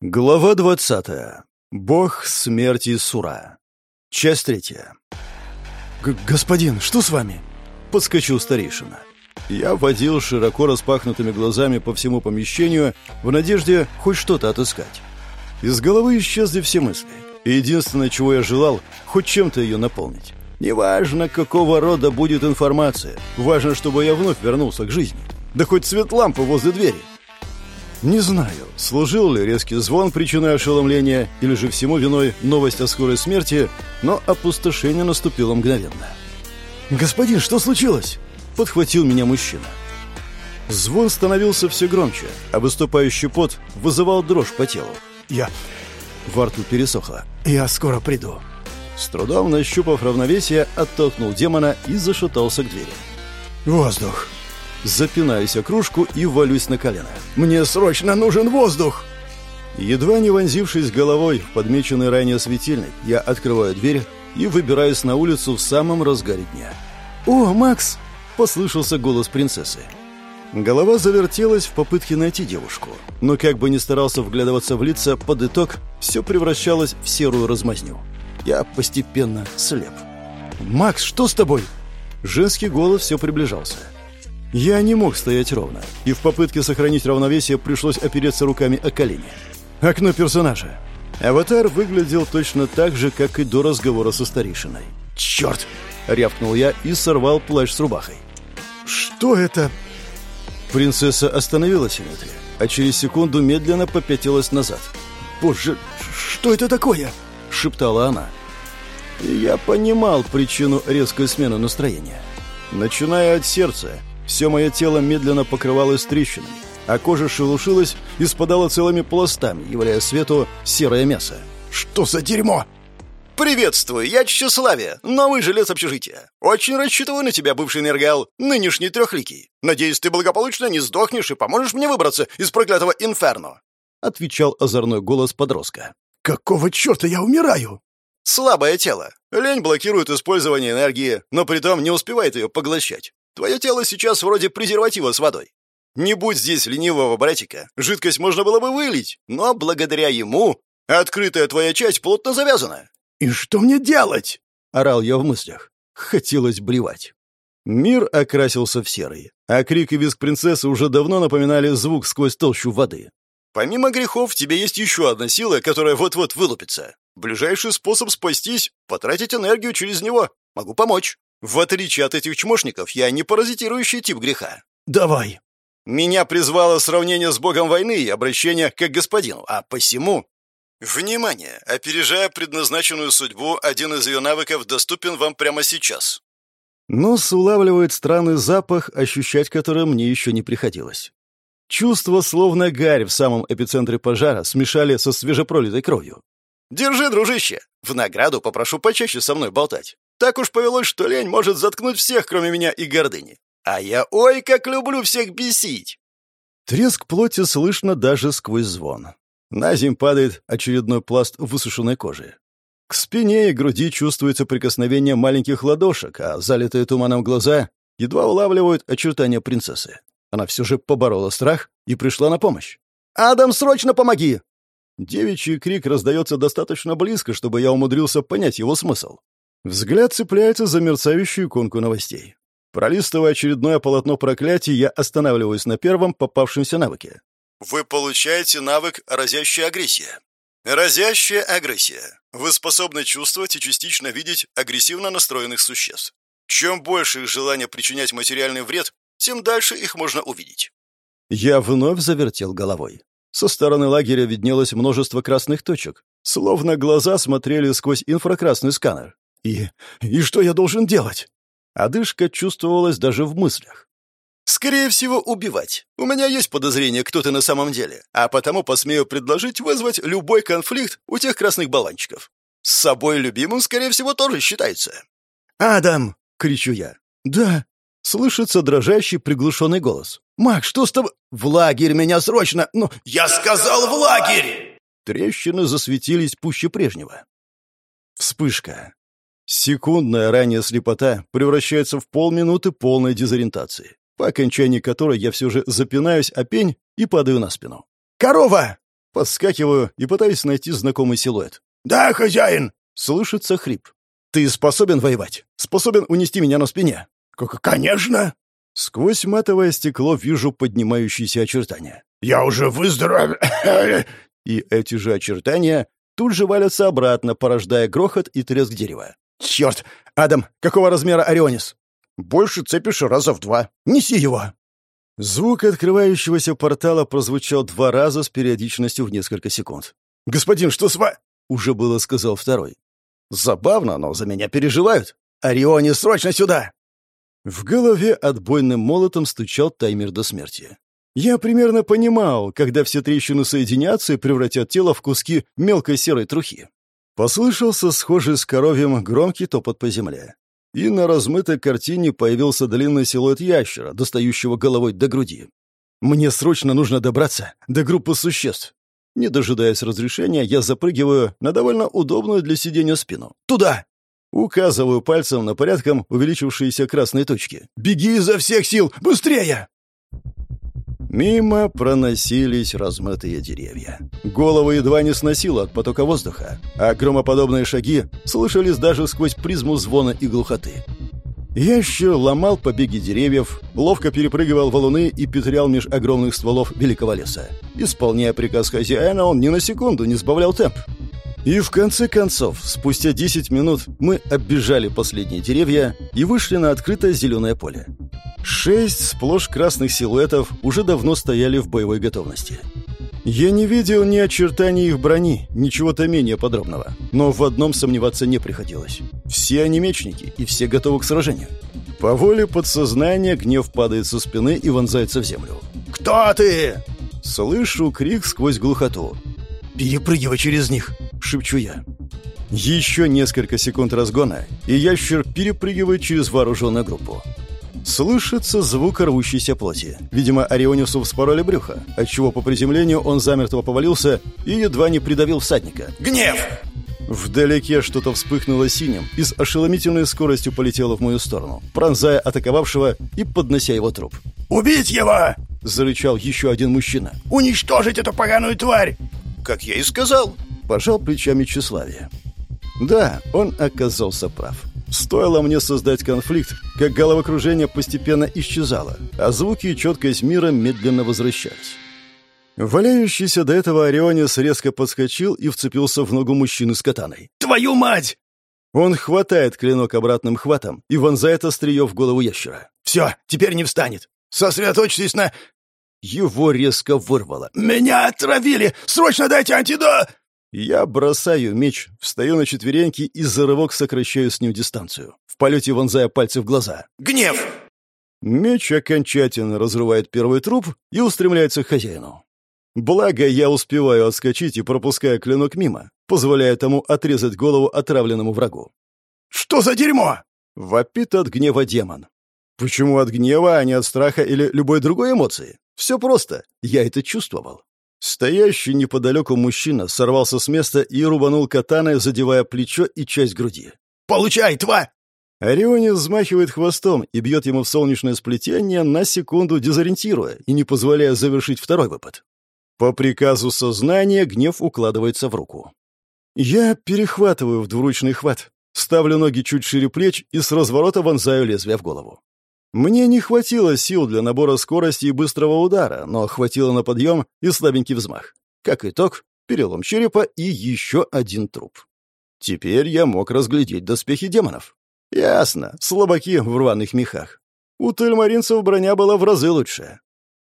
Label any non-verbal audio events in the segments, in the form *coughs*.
Глава двадцатая. Бог смерти Сура. Часть третья. Г «Господин, что с вами?» — подскочил старейшина. Я водил широко распахнутыми глазами по всему помещению в надежде хоть что-то отыскать. Из головы исчезли все мысли. И единственное, чего я желал, хоть чем-то ее наполнить. Неважно, какого рода будет информация. Важно, чтобы я вновь вернулся к жизни. Да хоть свет лампы возле двери. Не знаю, служил ли резкий звон причиной ошеломления или же всему виной новость о скорой смерти, но опустошение наступило мгновенно. «Господин, что случилось?» — подхватил меня мужчина. Звон становился все громче, а выступающий пот вызывал дрожь по телу. «Я...» Во рту пересохло. «Я скоро приду». С трудом нащупав равновесие, оттолкнул демона и зашатался к двери. «Воздух!» Запинаюсь о кружку и валюсь на колено. «Мне срочно нужен воздух!» Едва не вонзившись головой в подмеченный ранее светильник, я открываю дверь и выбираюсь на улицу в самом разгаре дня. «О, Макс!» — послышался голос принцессы. Голова завертелась в попытке найти девушку, но как бы ни старался вглядываться в лица, под итог все превращалось в серую размазню. Я постепенно слеп. «Макс, что с тобой?» Женский голос все приближался. Я не мог стоять ровно, и в попытке сохранить равновесие пришлось опереться руками о колени. Окно персонажа. Аватар выглядел точно так же, как и до разговора со старейшиной. «Черт!» — рявкнул я и сорвал плащ с рубахой. «Что это?» Принцесса остановилась внутри, а через секунду медленно попятилась назад. «Боже, что это такое?» — шептала она. И я понимал причину резкой смены настроения. Начиная от сердца, все мое тело медленно покрывалось трещинами, а кожа шелушилась и спадала целыми пластами, являя свету серое мясо. «Что за дерьмо?» «Приветствую, я Тщеславие, новый жилец общежития. Очень рассчитываю на тебя, бывший Нергал, нынешний трехликий. Надеюсь, ты благополучно не сдохнешь и поможешь мне выбраться из проклятого инферно», — отвечал озорной голос подростка. «Какого черта я умираю?» «Слабое тело. Лень блокирует использование энергии, но при том не успевает ее поглощать. Твое тело сейчас вроде презерватива с водой. Не будь здесь ленивого братика, жидкость можно было бы вылить, но благодаря ему открытая твоя часть плотно завязана. «И что мне делать?» — орал я в мыслях. Хотелось блевать. Мир окрасился в серый, а крик и визг принцессы уже давно напоминали звук сквозь толщу воды. «Помимо грехов, тебе есть еще одна сила, которая вот-вот вылупится. Ближайший способ спастись — потратить энергию через него. Могу помочь». В отличие от этих чмошников, я не паразитирующий тип греха. Давай. Меня призвало сравнение с богом войны и обращение как господину, а посему... Внимание! Опережая предназначенную судьбу, один из ее навыков доступен вам прямо сейчас. Нос улавливает странный запах, ощущать который мне еще не приходилось. Чувства, словно гарь в самом эпицентре пожара, смешали со свежепролитой кровью. «Держи, дружище! В награду попрошу почаще со мной болтать. Так уж повелось, что лень может заткнуть всех, кроме меня и гордыни. А я ой, как люблю всех бесить!» Треск плоти слышно даже сквозь звон. На земь падает очередной пласт высушенной кожи. К спине и груди чувствуется прикосновение маленьких ладошек, а залитые туманом глаза едва улавливают очертания принцессы. Она все же поборола страх и пришла на помощь. «Адам, срочно помоги!» Девичий крик раздается достаточно близко, чтобы я умудрился понять его смысл. Взгляд цепляется за мерцающую иконку новостей. Пролистывая очередное полотно проклятий, я останавливаюсь на первом попавшемся навыке. Вы получаете навык «Разящая агрессия». Разящая агрессия. Вы способны чувствовать и частично видеть агрессивно настроенных существ. Чем больше их желание причинять материальный вред, тем дальше их можно увидеть. Я вновь завертел головой. Со стороны лагеря виднелось множество красных точек, словно глаза смотрели сквозь инфракрасный сканер. И... и что я должен делать? Одышка чувствовалась даже в мыслях. «Скорее всего, убивать. У меня есть подозрение, кто ты на самом деле, а потому посмею предложить вызвать любой конфликт у тех красных баланчиков. С собой любимым, скорее всего, тоже считается». «Адам!» — кричу я. «Да!» — слышится дрожащий приглушенный голос. «Мак, что с тобой?» «В лагерь меня срочно!» «Ну...» «Я сказал, в лагерь!» Трещины засветились пуще прежнего. Вспышка. Секундная ранняя слепота превращается в полминуты полной дезориентации, по окончании которой я все же запинаюсь о пень и падаю на спину. «Корова!» Подскакиваю и пытаюсь найти знакомый силуэт. «Да, хозяин!» — слышится хрип. «Ты способен воевать? Способен унести меня на спине?» «Конечно!» Сквозь матовое стекло вижу поднимающиеся очертания. «Я уже выздоровел!» *coughs* И эти же очертания тут же валятся обратно, порождая грохот и треск дерева. «Черт! Адам, какого размера Орионис?» «Больше цепишь раза в два. Неси его!» Звук открывающегося портала прозвучал два раза с периодичностью в несколько секунд. «Господин, что с ва...» — уже было сказал второй. «Забавно, но за меня переживают. Орионис, срочно сюда!» В голове отбойным молотом стучал таймер до смерти. Я примерно понимал, когда все трещины соединятся и превратят тело в куски мелкой серой трухи. Послышался схожий с коровьем громкий топот по земле. И на размытой картине появился длинный силуэт ящера, достающего головой до груди. Мне срочно нужно добраться до группы существ. Не дожидаясь разрешения, я запрыгиваю на довольно удобную для сидения спину. «Туда!» Указываю пальцем на порядком увеличившиеся красные точки. «Беги изо всех сил! Быстрее!» Мимо проносились размытые деревья. Голову едва не сносило от потока воздуха, а громоподобные шаги слышались даже сквозь призму звона и глухоты. Ящер ломал побеги деревьев, ловко перепрыгивал валуны и петрял меж огромных стволов великого леса. Исполняя приказ хозяина, он ни на секунду не сбавлял темп. И в конце концов, спустя 10 минут мы оббежали последние деревья и вышли на открытое зеленое поле. Шесть сплошь красных силуэтов уже давно стояли в боевой готовности. Я не видел ни очертаний их брони, ни чего-то менее подробного. Но в одном сомневаться не приходилось. Все они мечники, и все готовы к сражению. По воле подсознания гнев падает со спины и вонзается в землю. «Кто ты?» Слышу крик сквозь глухоту. «Перепрыгивай через них!» — шепчу я. Еще несколько секунд разгона, и ящер перепрыгивает через вооруженную группу. Слышится звук рвущейся плоти. Видимо, Орионису вспороли брюхо, отчего по приземлению он замертво повалился и едва не придавил всадника. «Гнев!» Вдалеке что-то вспыхнуло синим и с ошеломительной скоростью полетело в мою сторону, пронзая атаковавшего и поднося его труп. «Убить его!» — зарычал еще один мужчина. «Уничтожить эту поганую тварь!» «Как я и сказал!» — пожал плечами тщеславие. Да, он оказался прав. Стоило мне создать конфликт, как головокружение постепенно исчезало, а звуки и четкость мира медленно возвращались. Валяющийся до этого Орионис резко подскочил и вцепился в ногу мужчины с катаной. «Твою мать!» Он хватает клинок обратным хватом и вонзает острие в голову ящера. «Все, теперь не встанет! Сосредоточьтесь на...» Его резко вырвало. «Меня отравили! Срочно дайте антидот!» Я бросаю меч, встаю на четвереньки и за рывок сокращаю с ним дистанцию, в полете вонзая пальцы в глаза. «Гнев!» Меч окончательно разрывает первый труп и устремляется к хозяину. Благо, я успеваю отскочить и пропуская клинок мимо, позволяя тому отрезать голову отравленному врагу. «Что за дерьмо?» — вопит от гнева демон. Почему от гнева, а не от страха или любой другой эмоции? Все просто. Я это чувствовал. Стоящий неподалеку мужчина сорвался с места и рубанул катаной, задевая плечо и часть груди. «Получай, тва!» Орионис взмахивает хвостом и бьет ему в солнечное сплетение, на секунду дезориентируя и не позволяя завершить второй выпад. По приказу сознания гнев укладывается в руку. Я перехватываю в двуручный хват, ставлю ноги чуть шире плеч и с разворота вонзаю лезвие в голову. Мне не хватило сил для набора скорости и быстрого удара, но хватило на подъем и слабенький взмах. Как итог, перелом черепа и еще один труп. Теперь я мог разглядеть доспехи демонов. Ясно, слабаки в рваных мехах. У тельмаринцев броня была в разы лучше.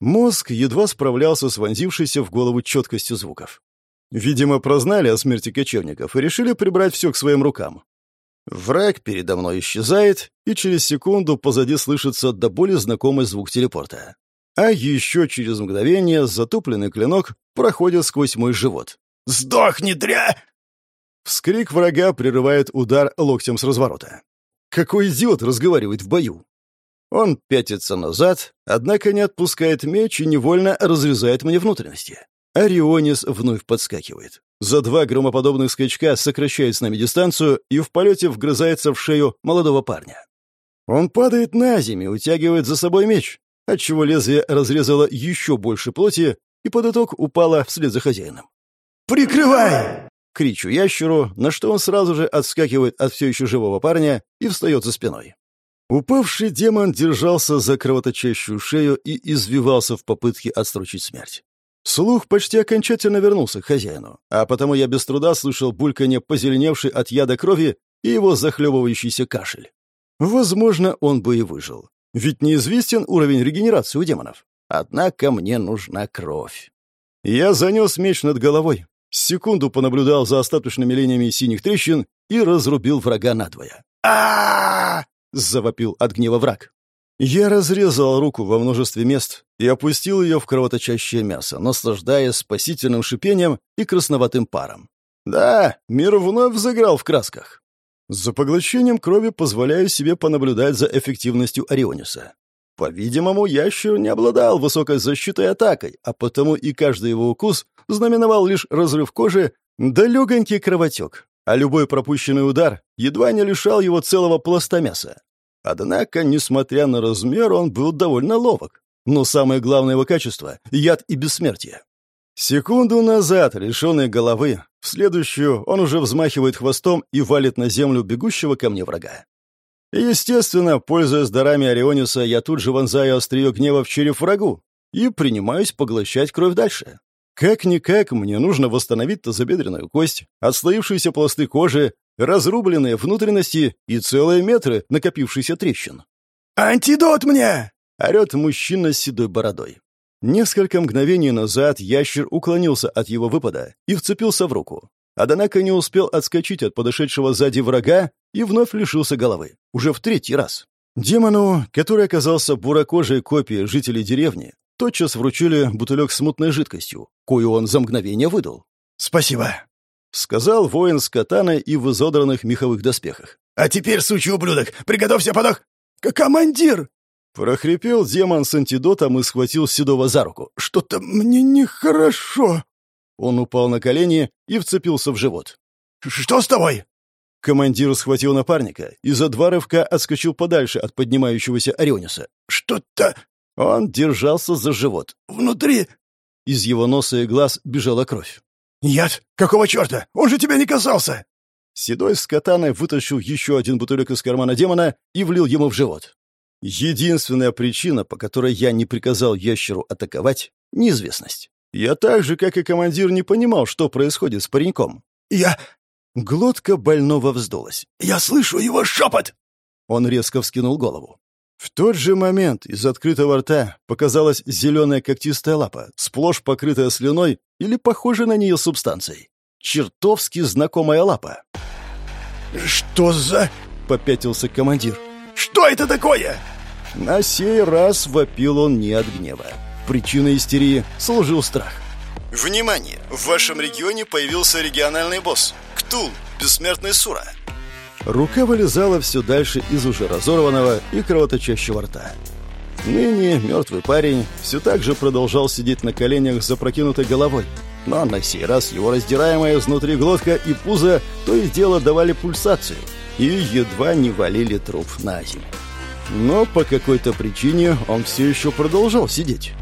Мозг едва справлялся с вонзившейся в голову четкостью звуков. Видимо, прознали о смерти кочевников и решили прибрать все к своим рукам. Враг передо мной исчезает, и через секунду позади слышится до боли знакомый звук телепорта. А еще через мгновение затупленный клинок проходит сквозь мой живот. «Сдохни, дря!» Вскрик врага прерывает удар локтем с разворота. Какой идиот разговаривает в бою? Он пятится назад, однако не отпускает меч и невольно разрезает мне внутренности. Орионис вновь подскакивает. За два громоподобных скачка сокращает с нами дистанцию и в полете вгрызается в шею молодого парня. Он падает на землю, утягивает за собой меч, отчего лезвие разрезало еще больше плоти и под итог упала вслед за хозяином. «Прикрывай!» — кричу ящеру, на что он сразу же отскакивает от все еще живого парня и встает за спиной. Упавший демон держался за кровоточащую шею и извивался в попытке отстрочить смерть. Слух почти окончательно вернулся к хозяину, а потому я без труда слышал бульканье позеленевшей от яда крови и его захлебывающийся кашель. Возможно, он бы и выжил. Ведь неизвестен уровень регенерации у демонов. Однако мне нужна кровь. Я занес меч над головой, секунду понаблюдал за остаточными линиями синих трещин и разрубил врага надвое. а завопил от гнева враг. Я разрезал руку во множестве мест и опустил ее в кровоточащее мясо, наслаждаясь спасительным шипением и красноватым паром. Да, мир вновь взыграл в красках. За поглощением крови позволяю себе понаблюдать за эффективностью Ориониса. По-видимому, ящер не обладал высокой защитой и атакой, а потому и каждый его укус знаменовал лишь разрыв кожи да легонький кровотек, а любой пропущенный удар едва не лишал его целого пласта мяса. Однако, несмотря на размер, он был довольно ловок. Но самое главное его качество — яд и бессмертие. Секунду назад, лишенный головы, в следующую он уже взмахивает хвостом и валит на землю бегущего ко мне врага. Естественно, пользуясь дарами Ориониса, я тут же вонзаю острие гнева в череп врагу и принимаюсь поглощать кровь дальше. Как-никак мне нужно восстановить тазобедренную кость, отслоившиеся пласты кожи, разрубленные внутренности и целые метры накопившихся трещин. «Антидот мне!» — орет мужчина с седой бородой. Несколько мгновений назад ящер уклонился от его выпада и вцепился в руку. Однако не успел отскочить от подошедшего сзади врага и вновь лишился головы. Уже в третий раз. Демону, который оказался бурокожей копией жителей деревни, тотчас вручили бутылек с мутной жидкостью, кою он за мгновение выдал. «Спасибо», — сказал воин с катаной и в изодранных меховых доспехах. «А теперь, сучий ублюдок, приготовься подох... Командир!» Прохрипел демон с антидотом и схватил Седова за руку. «Что-то мне нехорошо». Он упал на колени и вцепился в живот. «Что с тобой?» Командир схватил напарника и за два рывка отскочил подальше от поднимающегося Ориониса. «Что-то...» Он держался за живот. «Внутри...» Из его носа и глаз бежала кровь. «Яд? Какого черта? Он же тебя не касался!» Седой с катаной вытащил еще один бутылек из кармана демона и влил ему в живот. Единственная причина, по которой я не приказал ящеру атаковать — неизвестность. Я так же, как и командир, не понимал, что происходит с пареньком. «Я...» Глотка больного вздулась. «Я слышу его шепот!» Он резко вскинул голову. В тот же момент из открытого рта показалась зеленая когтистая лапа, сплошь покрытая слюной или похожей на нее субстанцией. Чертовски знакомая лапа. «Что за...» — попятился командир. «Что это такое?» На сей раз вопил он не от гнева. Причиной истерии служил страх. Внимание! В вашем регионе появился региональный босс – Ктул, бессмертный Сура. Рука вылезала все дальше из уже разорванного и кровоточащего рта. Ныне мертвый парень все так же продолжал сидеть на коленях с запрокинутой головой, но на сей раз его раздираемая изнутри глотка и пузо то и дело давали пульсацию и едва не валили труп на землю. Но по какой-то причине он все еще продолжал сидеть.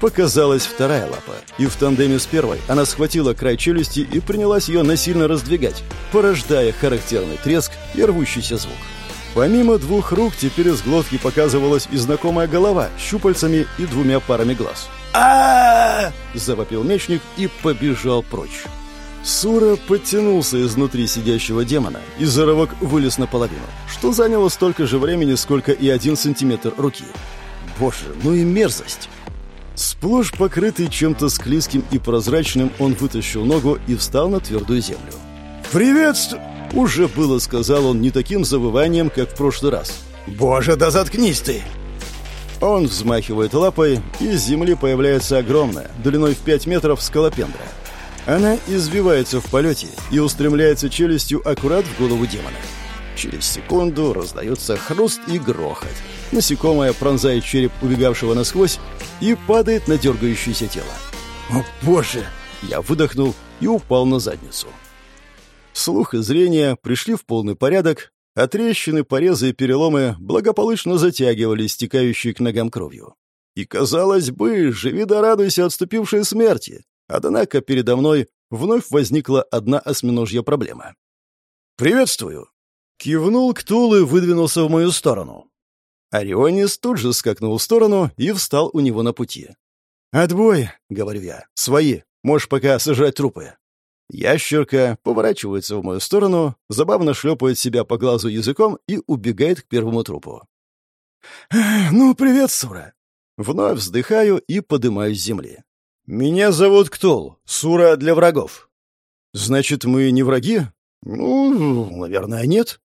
Показалась вторая лапа, и в тандеме с первой она схватила край челюсти и принялась ее насильно раздвигать, порождая характерный треск и рвущийся звук. Помимо двух рук, теперь из глотки показывалась и знакомая голова с щупальцами и двумя парами глаз. а завопил мечник и побежал прочь. Сура подтянулся изнутри сидящего демона и зарывок вылез наполовину, что заняло столько же времени, сколько и один сантиметр руки. Боже, ну и мерзость! Сплошь покрытый чем-то склизким и прозрачным, он вытащил ногу и встал на твердую землю. «Приветствую!» Уже было, сказал он, не таким завыванием, как в прошлый раз. «Боже, да заткнись ты!» Он взмахивает лапой, и из земли появляется огромная, длиной в 5 метров, скалопендра. Она извивается в полете и устремляется челюстью аккурат в голову демона. Через секунду раздается хруст и грохот. Насекомое пронзает череп убегавшего насквозь и падает на дергающееся тело. «О, боже!» Я выдохнул и упал на задницу. Слух и зрение пришли в полный порядок, а трещины, порезы и переломы благополучно затягивали стекающие к ногам кровью. И, казалось бы, живи да радуйся отступившей смерти. Однако передо мной вновь возникла одна осьминожья проблема. «Приветствую!» Кивнул Ктул и выдвинулся в мою сторону. Орионис тут же скакнул в сторону и встал у него на пути. «Отбой!» — говорю я. «Свои. Можешь пока сажать трупы». Ящерка поворачивается в мою сторону, забавно шлепает себя по глазу языком и убегает к первому трупу. «Ну, привет, Сура!» Вновь вздыхаю и подымаюсь с земли. «Меня зовут Ктул. Сура для врагов». «Значит, мы не враги?» «Ну, наверное, нет».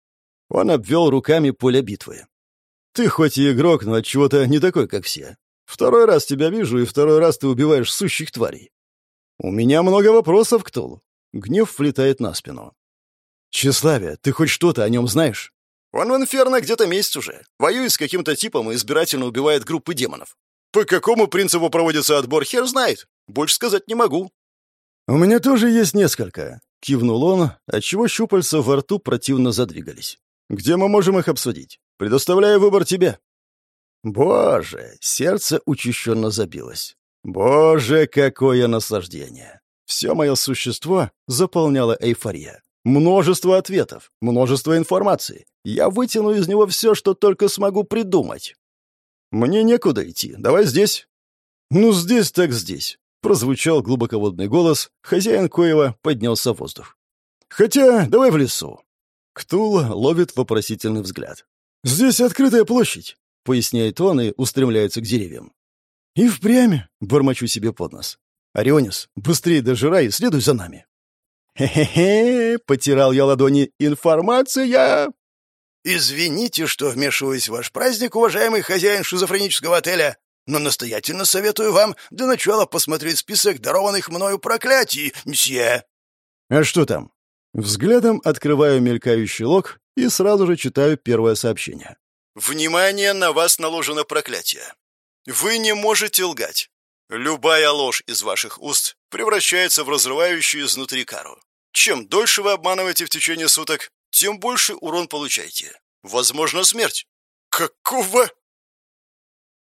Он обвел руками поле битвы. «Ты хоть и игрок, но от чего то не такой, как все. Второй раз тебя вижу, и второй раз ты убиваешь сущих тварей. У меня много вопросов, Ктул. Гнев влетает на спину. «Тщеславие, ты хоть что-то о нем знаешь?» «Он в Инферно где-то месяц уже. Воюет с каким-то типом и избирательно убивает группы демонов. По какому принципу проводится отбор, хер знает. Больше сказать не могу». «У меня тоже есть несколько», — кивнул он, отчего щупальца во рту противно задвигались. «Где мы можем их обсудить? Предоставляю выбор тебе». Боже, сердце учащенно забилось. Боже, какое наслаждение! Все мое существо заполняло эйфория. Множество ответов, множество информации. Я вытяну из него все, что только смогу придумать. Мне некуда идти. Давай здесь. Ну, здесь так здесь. Прозвучал глубоководный голос. Хозяин Коева поднялся в воздух. Хотя, давай в лесу. Ктул ловит вопросительный взгляд. «Здесь открытая площадь», — поясняет он и устремляется к деревьям. «И впрямь», — бормочу себе под нос. «Орионис, быстрее дожирай и следуй за нами». «Хе-хе-хе!» — потирал я ладони. «Информация!» «Извините, что вмешиваюсь в ваш праздник, уважаемый хозяин шизофренического отеля, но настоятельно советую вам для начала посмотреть список дарованных мною проклятий, мсье». «А что там?» Взглядом открываю мелькающий лог и сразу же читаю первое сообщение. «Внимание, на вас наложено проклятие. Вы не можете лгать. Любая ложь из ваших уст превращается в разрывающую изнутри кару. Чем дольше вы обманываете в течение суток, тем больше урон получаете. Возможно, смерть. Какого?